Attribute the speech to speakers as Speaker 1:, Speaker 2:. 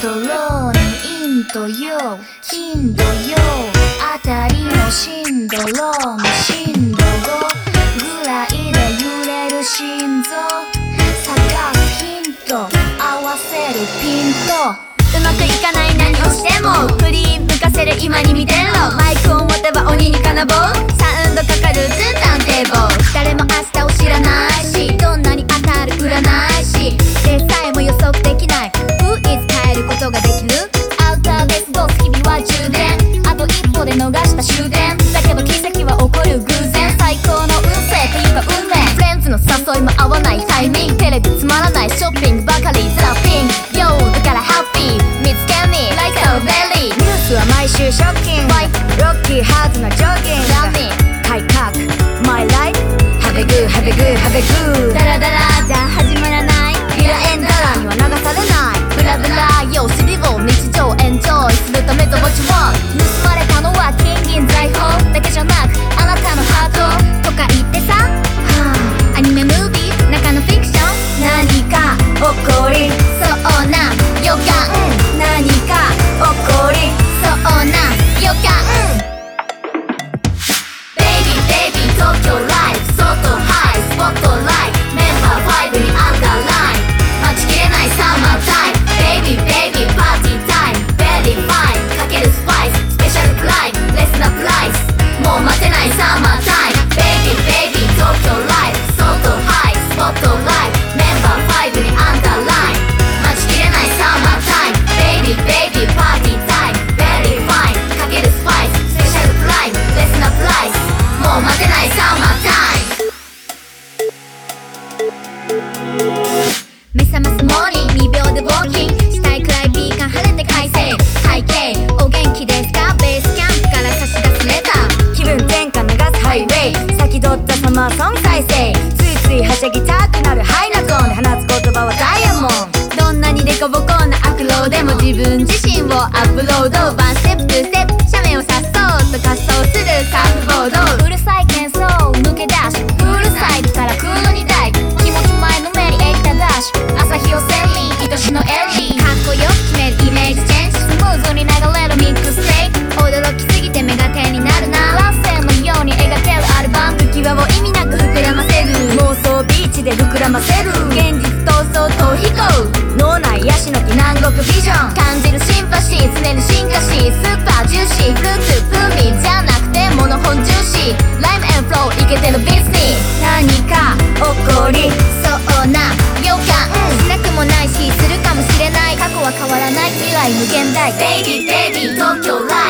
Speaker 1: トローにインとヨーヒントヨーあたりの震度ローム震度5ぐらいで揺れる心臓。探すヒント合わせるピント。
Speaker 2: うまくいかない何をしてもフリー
Speaker 1: 終電だけど奇跡は起こる偶然最高の運勢というか運命。フレンズの誘いも合わないタイミング。テレビつまらないショッピングばかりザ・ピング。YO だからハッピー。見つけにライトベリー
Speaker 2: ニュースは毎週ショッキングロッキーハーズなジョギング改革 My life Have a good, have a good, have a good コボコな悪老でも自分自身をアップロード膨らませる。現実闘争逃避行。脳内ヤシの木南国ビジョン。
Speaker 1: 感じるシンパシー常に進化しスーパージューシーフルーツ風味じゃなくてモノホンジューシー。 rhyme and flow イケてる beats
Speaker 2: 何か起こり
Speaker 1: そうな予感。
Speaker 2: しなくもないしするかもしれない。
Speaker 1: 過去は変わらない。未来無限大。 baby baby 東京ライ